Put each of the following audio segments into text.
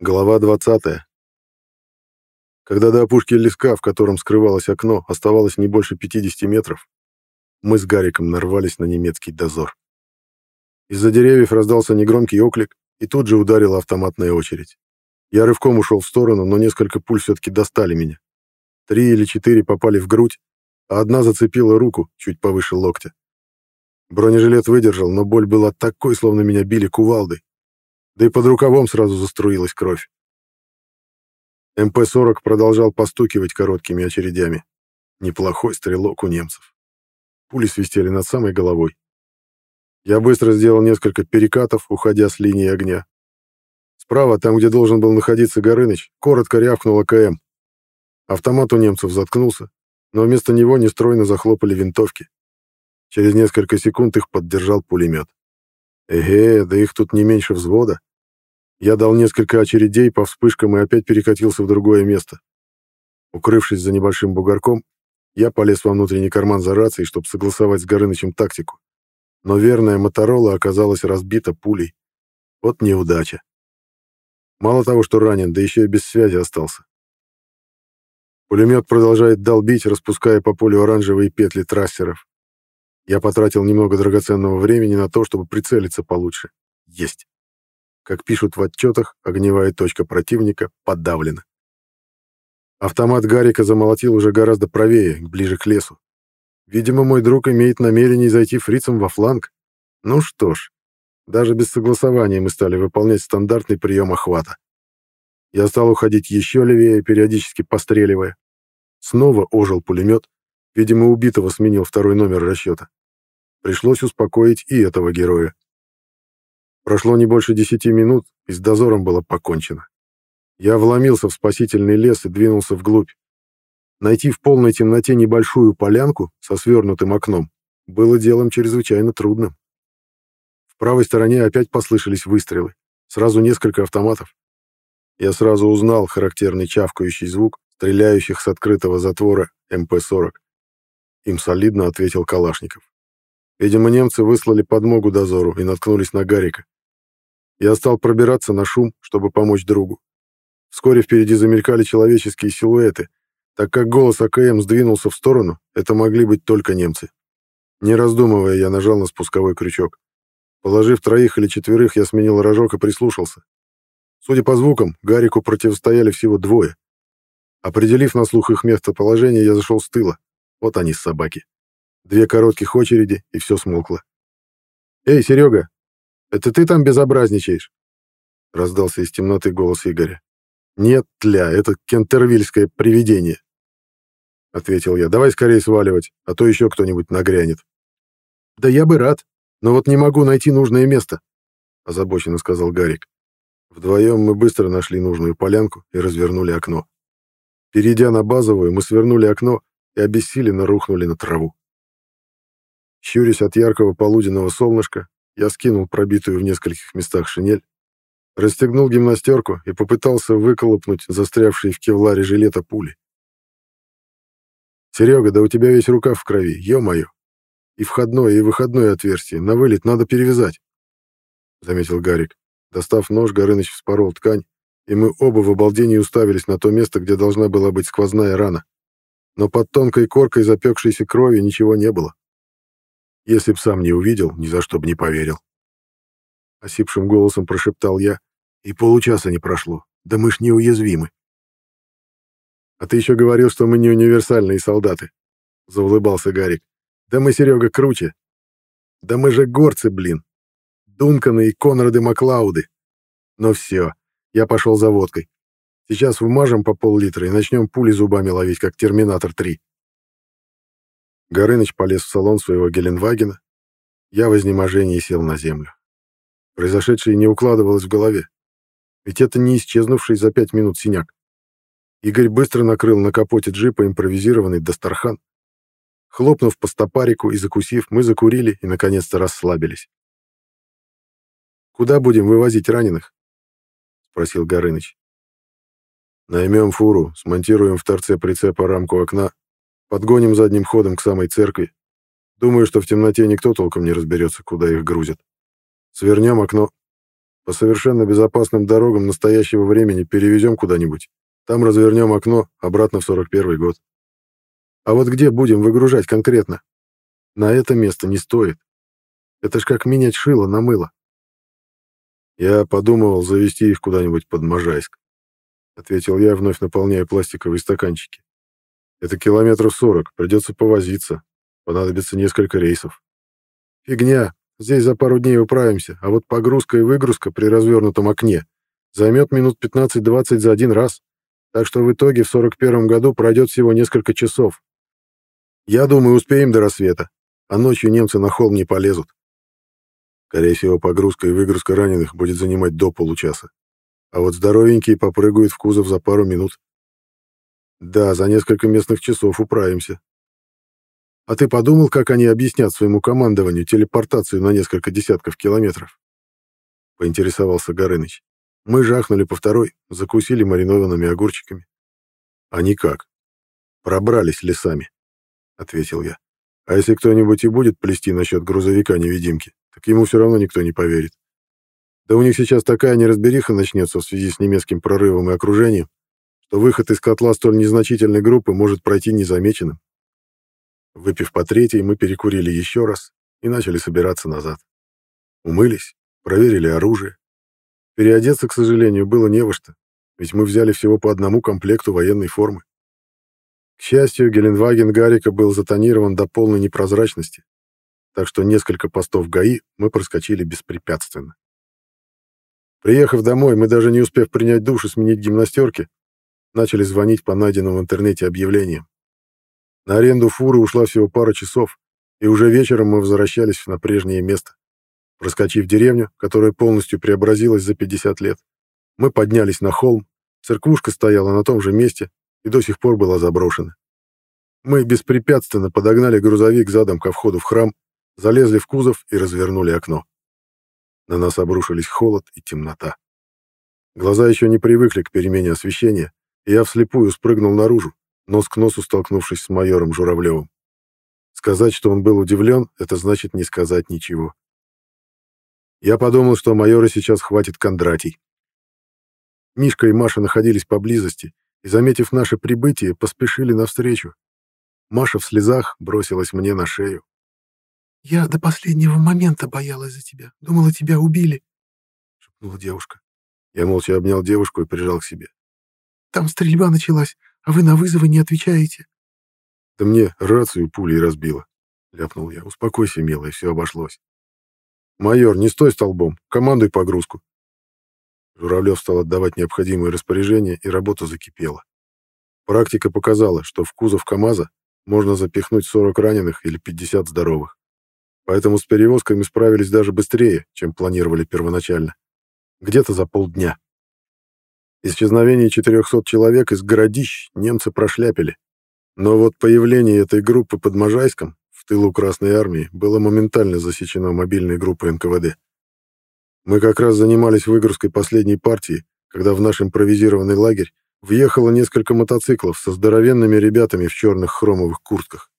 Глава 20. Когда до опушки леска, в котором скрывалось окно, оставалось не больше 50 метров, мы с Гариком нарвались на немецкий дозор. Из-за деревьев раздался негромкий оклик, и тут же ударила автоматная очередь. Я рывком ушел в сторону, но несколько пуль все-таки достали меня. Три или четыре попали в грудь, а одна зацепила руку чуть повыше локтя. Бронежилет выдержал, но боль была такой, словно меня били кувалдой да и под рукавом сразу заструилась кровь. МП-40 продолжал постукивать короткими очередями. Неплохой стрелок у немцев. Пули свистели над самой головой. Я быстро сделал несколько перекатов, уходя с линии огня. Справа, там, где должен был находиться Горыныч, коротко рявкнула КМ. Автомат у немцев заткнулся, но вместо него нестройно захлопали винтовки. Через несколько секунд их поддержал пулемет. Эге, да их тут не меньше взвода. Я дал несколько очередей по вспышкам и опять перекатился в другое место. Укрывшись за небольшим бугорком, я полез во внутренний карман за рацией, чтобы согласовать с Горынычем тактику. Но верная Моторола оказалась разбита пулей. Вот неудача. Мало того, что ранен, да еще и без связи остался. Пулемет продолжает долбить, распуская по полю оранжевые петли трассеров. Я потратил немного драгоценного времени на то, чтобы прицелиться получше. Есть. Как пишут в отчетах, огневая точка противника подавлена. Автомат Гарика замолотил уже гораздо правее, ближе к лесу. Видимо, мой друг имеет намерение зайти фрицам во фланг. Ну что ж, даже без согласования мы стали выполнять стандартный прием охвата. Я стал уходить еще левее, периодически постреливая. Снова ожил пулемет. Видимо, убитого сменил второй номер расчета. Пришлось успокоить и этого героя. Прошло не больше десяти минут, и с дозором было покончено. Я вломился в спасительный лес и двинулся вглубь. Найти в полной темноте небольшую полянку со свернутым окном было делом чрезвычайно трудным. В правой стороне опять послышались выстрелы. Сразу несколько автоматов. Я сразу узнал характерный чавкающий звук стреляющих с открытого затвора МП-40. Им солидно ответил Калашников. Видимо, немцы выслали подмогу дозору и наткнулись на Гарика. Я стал пробираться на шум, чтобы помочь другу. Вскоре впереди замелькали человеческие силуэты. Так как голос АКМ сдвинулся в сторону, это могли быть только немцы. Не раздумывая, я нажал на спусковой крючок. Положив троих или четверых, я сменил рожок и прислушался. Судя по звукам, Гарику противостояли всего двое. Определив на слух их местоположение, я зашел с тыла. Вот они, собаки. Две коротких очереди, и все смолкло. «Эй, Серега, это ты там безобразничаешь?» — раздался из темноты голос Игоря. «Нет, тля, это кентервильское привидение», — ответил я. «Давай скорее сваливать, а то еще кто-нибудь нагрянет». «Да я бы рад, но вот не могу найти нужное место», — озабоченно сказал Гарик. Вдвоем мы быстро нашли нужную полянку и развернули окно. Перейдя на базовую, мы свернули окно и обессиленно рухнули на траву. Щурясь от яркого полуденного солнышка, я скинул пробитую в нескольких местах шинель, расстегнул гимнастерку и попытался выколопнуть застрявшие в кевларе жилета пули. «Серега, да у тебя весь рукав в крови, ё-моё! И входное, и выходное отверстие, на вылет надо перевязать», — заметил Гарик. Достав нож, Горыныч вспорол ткань, и мы оба в обалдении уставились на то место, где должна была быть сквозная рана. Но под тонкой коркой запекшейся крови ничего не было. Если б сам не увидел, ни за что бы не поверил. Осипшим голосом прошептал я, и получаса не прошло. Да мы ж неуязвимы. А ты еще говорил, что мы не универсальные солдаты. Заулыбался Гарик. Да мы, Серега, круче. Да мы же горцы, блин. Дунканы и Конрады Маклауды. Но все, я пошел за водкой. Сейчас вмажем по пол-литра и начнем пули зубами ловить, как Терминатор-3. Горыныч полез в салон своего Геленвагена. Я в изнеможении сел на землю. Произошедшее не укладывалось в голове. Ведь это не исчезнувший за пять минут синяк. Игорь быстро накрыл на капоте джипа импровизированный Дастархан. Хлопнув по стопарику и закусив, мы закурили и, наконец-то, расслабились. «Куда будем вывозить раненых?» — спросил Горыныч. «Наймем фуру, смонтируем в торце прицепа рамку окна Подгоним задним ходом к самой церкви. Думаю, что в темноте никто толком не разберется, куда их грузят. Свернем окно. по совершенно безопасным дорогам настоящего времени перевезем куда-нибудь. Там развернем окно обратно в 41 год. А вот где будем выгружать конкретно? На это место не стоит. Это ж как менять шило на мыло. Я подумывал завести их куда-нибудь под Можайск. Ответил я, вновь наполняя пластиковые стаканчики. Это километров сорок, придется повозиться. Понадобится несколько рейсов. Фигня, здесь за пару дней управимся, а вот погрузка и выгрузка при развернутом окне займет минут 15-20 за один раз. Так что в итоге в 41 году пройдет всего несколько часов. Я думаю, успеем до рассвета, а ночью немцы на холм не полезут. Скорее всего, погрузка и выгрузка раненых будет занимать до получаса. А вот здоровенькие попрыгают в кузов за пару минут. Да, за несколько местных часов управимся. А ты подумал, как они объяснят своему командованию телепортацию на несколько десятков километров? Поинтересовался Горыныч. Мы жахнули по второй, закусили маринованными огурчиками. А никак. Пробрались лесами. — ответил я. «А если кто-нибудь и будет плести насчет грузовика-невидимки, так ему все равно никто не поверит. Да у них сейчас такая неразбериха начнется в связи с немецким прорывом и окружением, что выход из котла столь незначительной группы может пройти незамеченным. Выпив по третьей, мы перекурили еще раз и начали собираться назад. Умылись, проверили оружие. Переодеться, к сожалению, было не во что, ведь мы взяли всего по одному комплекту военной формы. К счастью, Геленваген Гарика был затонирован до полной непрозрачности, так что несколько постов ГАИ мы проскочили беспрепятственно. Приехав домой, мы даже не успев принять душ и сменить гимнастерки, начали звонить по найденным в интернете объявлениям. На аренду фуры ушла всего пара часов, и уже вечером мы возвращались на прежнее место. Проскочив деревню, которая полностью преобразилась за 50 лет, мы поднялись на холм, церквушка стояла на том же месте, и до сих пор была заброшена. Мы беспрепятственно подогнали грузовик задом ко входу в храм, залезли в кузов и развернули окно. На нас обрушились холод и темнота. Глаза еще не привыкли к перемене освещения, я вслепую спрыгнул наружу, нос к носу столкнувшись с майором Журавлевым. Сказать, что он был удивлен, это значит не сказать ничего. Я подумал, что майора сейчас хватит Кондратий. Мишка и Маша находились поблизости и, заметив наше прибытие, поспешили навстречу. Маша в слезах бросилась мне на шею. «Я до последнего момента боялась за тебя. Думала, тебя убили», — шепнула девушка. Я молча обнял девушку и прижал к себе. «Там стрельба началась, а вы на вызовы не отвечаете». «Да мне рацию пулей разбило», — ляпнул я. «Успокойся, милая, все обошлось». «Майор, не стой столбом, командуй погрузку». Журавлев стал отдавать необходимые распоряжения, и работа закипела. Практика показала, что в кузов КАМАЗа можно запихнуть 40 раненых или 50 здоровых. Поэтому с перевозками справились даже быстрее, чем планировали первоначально. Где-то за полдня. Исчезновение 400 человек из городищ немцы прошляпили. Но вот появление этой группы под Можайском в тылу Красной Армии было моментально засечено мобильной группой НКВД. Мы как раз занимались выгрузкой последней партии, когда в наш импровизированный лагерь въехало несколько мотоциклов со здоровенными ребятами в черных хромовых куртках.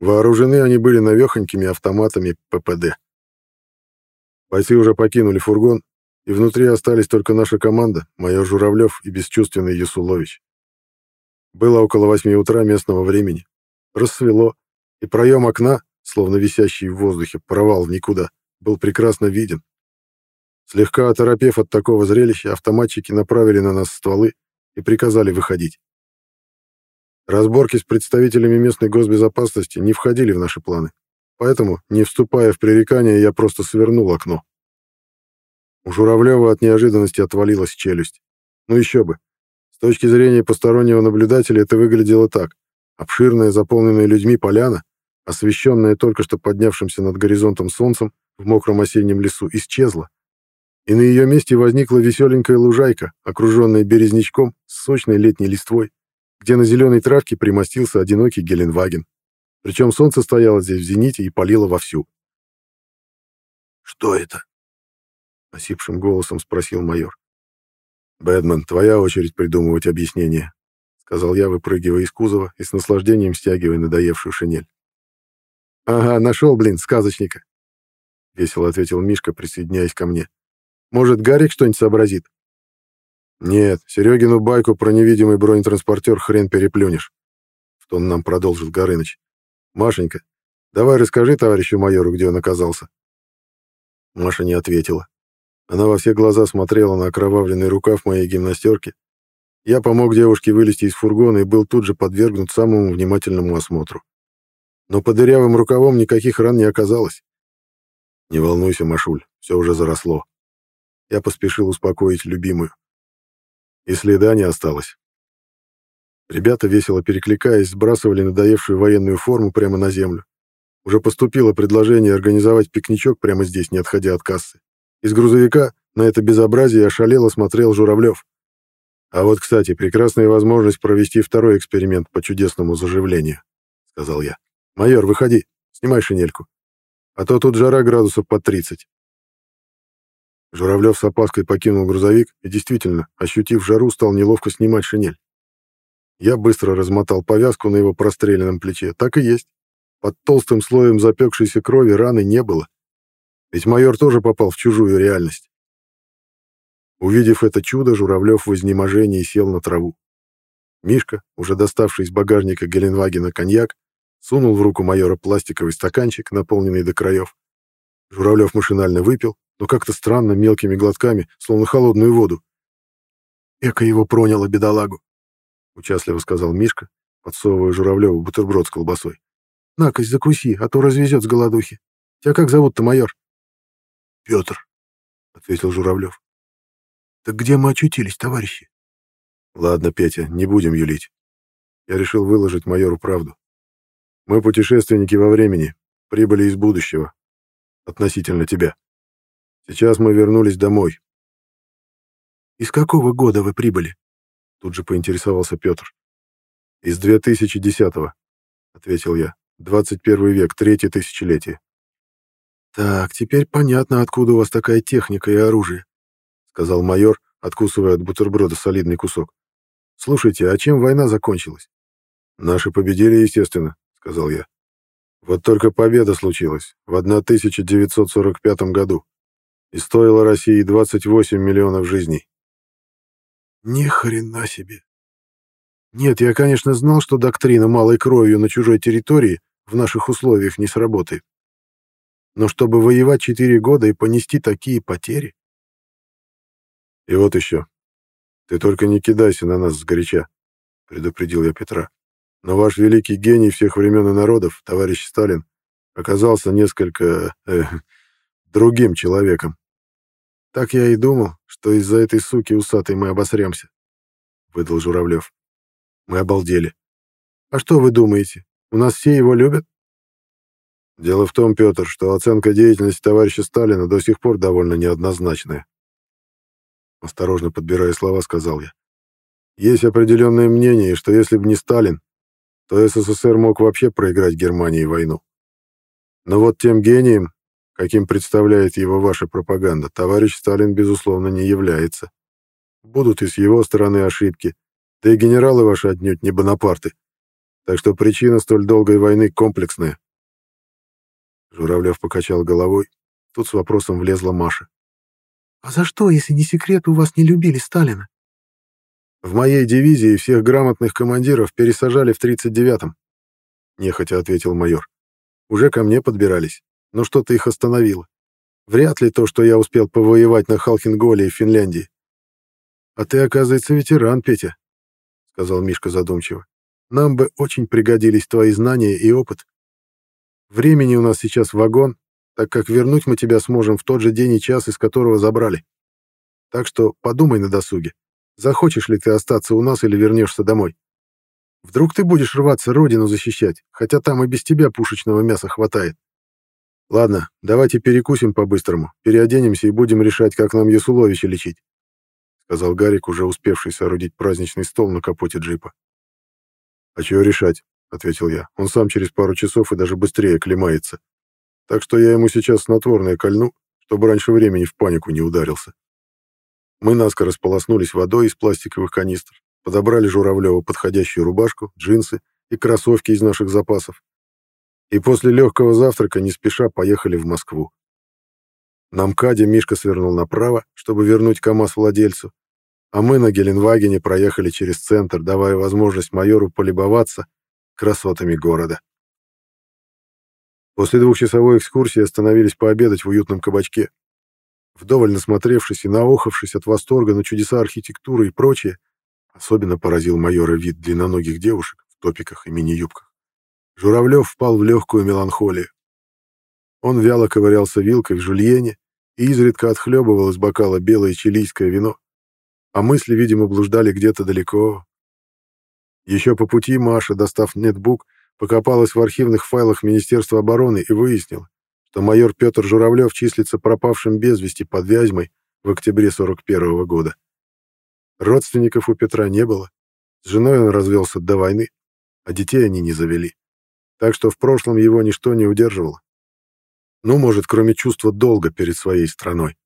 Вооружены они были навехонькими автоматами ППД. Бойцы уже покинули фургон, и внутри остались только наша команда, майор Журавлев и бесчувственный Ясулович. Было около восьми утра местного времени. Рассвело, и проем окна, словно висящий в воздухе провал в никуда, был прекрасно виден. Слегка оторопев от такого зрелища, автоматчики направили на нас стволы и приказали выходить. Разборки с представителями местной госбезопасности не входили в наши планы, поэтому, не вступая в пререкания, я просто свернул окно. У Журавлева от неожиданности отвалилась челюсть. Ну еще бы. С точки зрения постороннего наблюдателя это выглядело так. Обширная, заполненная людьми поляна, освещенная только что поднявшимся над горизонтом солнцем в мокром осеннем лесу, исчезла, и на ее месте возникла веселенькая лужайка, окруженная березнячком с сочной летней листвой, где на зеленой травке примостился одинокий Геленваген. Причем солнце стояло здесь в зените и палило вовсю. «Что это?» — осипшим голосом спросил майор. «Бэдман, твоя очередь придумывать объяснение», — сказал я, выпрыгивая из кузова и с наслаждением стягивая надоевшую шинель. «Ага, нашел, блин, сказочника», — весело ответил Мишка, присоединяясь ко мне. Может, Гарик что-нибудь сообразит?» «Нет, Серегину байку про невидимый бронетранспортер хрен переплюнешь», — в тон нам продолжил Горыныч. «Машенька, давай расскажи товарищу майору, где он оказался». Маша не ответила. Она во все глаза смотрела на окровавленный рукав моей гимнастерки. Я помог девушке вылезти из фургона и был тут же подвергнут самому внимательному осмотру. Но под дырявым рукавом никаких ран не оказалось. «Не волнуйся, Машуль, все уже заросло». Я поспешил успокоить любимую. И следа не осталось. Ребята, весело перекликаясь, сбрасывали надоевшую военную форму прямо на землю. Уже поступило предложение организовать пикничок прямо здесь, не отходя от кассы. Из грузовика на это безобразие ошалело смотрел Журавлев. А вот, кстати, прекрасная возможность провести второй эксперимент по чудесному заживлению, — сказал я. Майор, выходи, снимай шинельку. А то тут жара градусов под 30. Журавлев с опаской покинул грузовик и, действительно, ощутив жару, стал неловко снимать шинель. Я быстро размотал повязку на его простреленном плече. Так и есть. Под толстым слоем запекшейся крови раны не было. Ведь майор тоже попал в чужую реальность. Увидев это чудо, Журавлев в изнеможении сел на траву. Мишка, уже доставший из багажника Геленвагена коньяк, сунул в руку майора пластиковый стаканчик, наполненный до краев. Журавлев машинально выпил, но как-то странно, мелкими глотками, словно холодную воду. «Эко его проняло, бедолагу!» — участливо сказал Мишка, подсовывая Журавлеву бутерброд с колбасой. «На-кась, закуси, а то развезет с голодухи. Тебя как зовут-то, майор?» «Петр», — ответил Журавлев. «Так где мы очутились, товарищи?» «Ладно, Петя, не будем юлить. Я решил выложить майору правду. Мы путешественники во времени, прибыли из будущего. Относительно тебя. Сейчас мы вернулись домой. «Из какого года вы прибыли?» Тут же поинтересовался Петр. «Из 2010-го», — ответил я. «21 век, третье тысячелетие». «Так, теперь понятно, откуда у вас такая техника и оружие», — сказал майор, откусывая от бутерброда солидный кусок. «Слушайте, а чем война закончилась?» «Наши победили, естественно», — сказал я. «Вот только победа случилась в 1945 году и стоила России 28 миллионов жизней. Ни хрена себе. Нет, я, конечно, знал, что доктрина малой кровью на чужой территории в наших условиях не сработает. Но чтобы воевать четыре года и понести такие потери... И вот еще. Ты только не кидайся на нас сгоряча, предупредил я Петра. Но ваш великий гений всех времен и народов, товарищ Сталин, оказался несколько... Э, другим человеком. Так я и думал, что из-за этой суки усатой мы обосремся, — выдал Журавлев. Мы обалдели. А что вы думаете, у нас все его любят? Дело в том, Петр, что оценка деятельности товарища Сталина до сих пор довольно неоднозначная. Осторожно подбирая слова, сказал я. Есть определенное мнение, что если бы не Сталин, то СССР мог вообще проиграть Германии войну. Но вот тем гением, каким представляет его ваша пропаганда, товарищ Сталин, безусловно, не является. Будут и с его стороны ошибки, да и генералы ваши отнюдь не Бонапарты. Так что причина столь долгой войны комплексная. Журавлев покачал головой. Тут с вопросом влезла Маша. «А за что, если не секрет, у вас не любили Сталина?» «В моей дивизии всех грамотных командиров пересажали в 39-м», — нехотя ответил майор. «Уже ко мне подбирались но что-то их остановило. Вряд ли то, что я успел повоевать на Халхинголе и Финляндии. «А ты, оказывается, ветеран, Петя», — сказал Мишка задумчиво. «Нам бы очень пригодились твои знания и опыт. Времени у нас сейчас вагон, так как вернуть мы тебя сможем в тот же день и час, из которого забрали. Так что подумай на досуге, захочешь ли ты остаться у нас или вернешься домой. Вдруг ты будешь рваться родину защищать, хотя там и без тебя пушечного мяса хватает. Ладно, давайте перекусим по-быстрому, переоденемся и будем решать, как нам Ясуловича лечить, сказал Гарик, уже успевший соорудить праздничный стол на капоте джипа. А чего решать? Ответил я. Он сам через пару часов и даже быстрее клемается. Так что я ему сейчас снотворное кольну, чтобы раньше времени в панику не ударился. Мы наскоро сполоснулись водой из пластиковых канистр, подобрали Журавлеву подходящую рубашку, джинсы и кроссовки из наших запасов, и после легкого завтрака не спеша поехали в Москву. На МКАДе Мишка свернул направо, чтобы вернуть КАМАЗ владельцу, а мы на Геленвагене проехали через центр, давая возможность майору полюбоваться красотами города. После двухчасовой экскурсии остановились пообедать в уютном кабачке. Вдоволь насмотревшись и наохавшись от восторга на чудеса архитектуры и прочее, особенно поразил майора вид длинноногих девушек в топиках и мини-юбках. Журавлев впал в легкую меланхолию. Он вяло ковырялся вилкой в жульене и изредка отхлебывал из бокала белое чилийское вино, а мысли, видимо, блуждали где-то далеко. Еще по пути Маша, достав нетбук, покопалась в архивных файлах Министерства обороны и выяснила, что майор Петр Журавлев числится пропавшим без вести под Вязьмой в октябре 41 -го года. Родственников у Петра не было, с женой он развелся до войны, а детей они не завели. Так что в прошлом его ничто не удерживало. Ну, может, кроме чувства долга перед своей страной.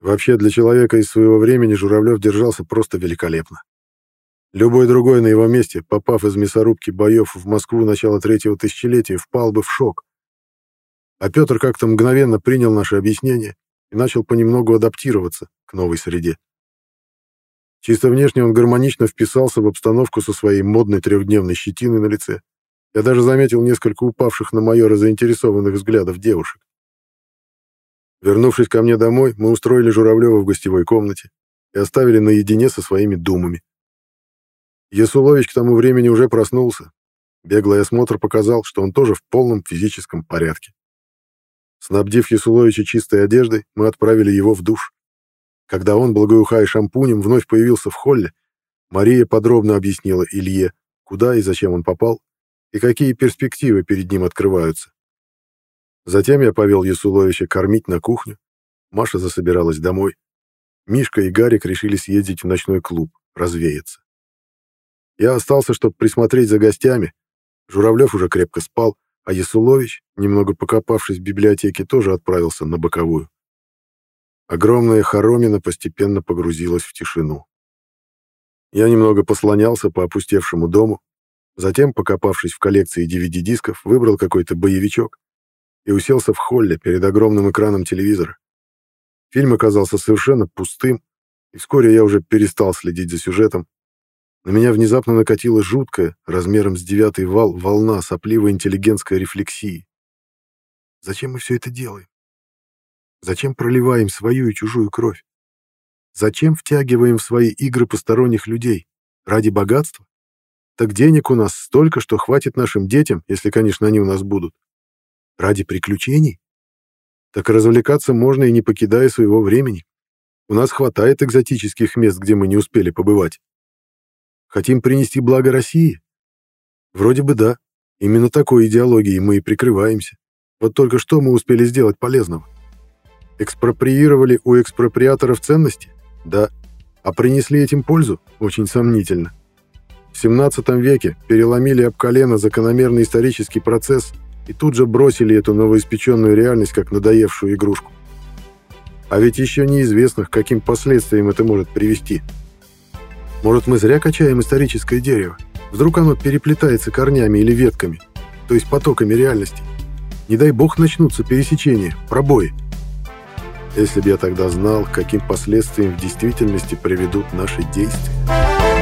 Вообще, для человека из своего времени Журавлев держался просто великолепно. Любой другой на его месте, попав из мясорубки боев в Москву начала третьего тысячелетия, впал бы в шок. А Петр как-то мгновенно принял наши объяснения и начал понемногу адаптироваться к новой среде. Чисто внешне он гармонично вписался в обстановку со своей модной трехдневной щетиной на лице. Я даже заметил несколько упавших на майора заинтересованных взглядов девушек. Вернувшись ко мне домой, мы устроили Журавлева в гостевой комнате и оставили наедине со своими думами. Ясулович к тому времени уже проснулся. Беглый осмотр показал, что он тоже в полном физическом порядке. Снабдив Ясуловича чистой одеждой, мы отправили его в душ. Когда он, благоухая шампунем, вновь появился в холле, Мария подробно объяснила Илье, куда и зачем он попал, и какие перспективы перед ним открываются. Затем я повел Ясуловича кормить на кухню. Маша засобиралась домой. Мишка и Гарик решили съездить в ночной клуб, развеяться. Я остался, чтобы присмотреть за гостями. Журавлев уже крепко спал, а Ясулович, немного покопавшись в библиотеке, тоже отправился на боковую. Огромная хоромина постепенно погрузилась в тишину. Я немного послонялся по опустевшему дому, затем, покопавшись в коллекции DVD-дисков, выбрал какой-то боевичок и уселся в холле перед огромным экраном телевизора. Фильм оказался совершенно пустым, и вскоре я уже перестал следить за сюжетом, на меня внезапно накатила жуткая, размером с девятый вал, волна сопливой интеллигентской рефлексии. Зачем мы все это делаем? Зачем проливаем свою и чужую кровь? Зачем втягиваем в свои игры посторонних людей? Ради богатства? Так денег у нас столько, что хватит нашим детям, если, конечно, они у нас будут. Ради приключений? Так развлекаться можно и не покидая своего времени. У нас хватает экзотических мест, где мы не успели побывать. Хотим принести благо России? Вроде бы да. Именно такой идеологией мы и прикрываемся. Вот только что мы успели сделать полезного? Экспроприировали у экспроприаторов ценности? Да. А принесли этим пользу? Очень сомнительно. В 17 веке переломили об колено закономерный исторический процесс и тут же бросили эту новоиспеченную реальность как надоевшую игрушку. А ведь еще неизвестно, к каким последствиям это может привести. Может, мы зря качаем историческое дерево? Вдруг оно переплетается корнями или ветками, то есть потоками реальности? Не дай бог начнутся пересечения, пробои. Если бы я тогда знал, каким последствиям в действительности приведут наши действия...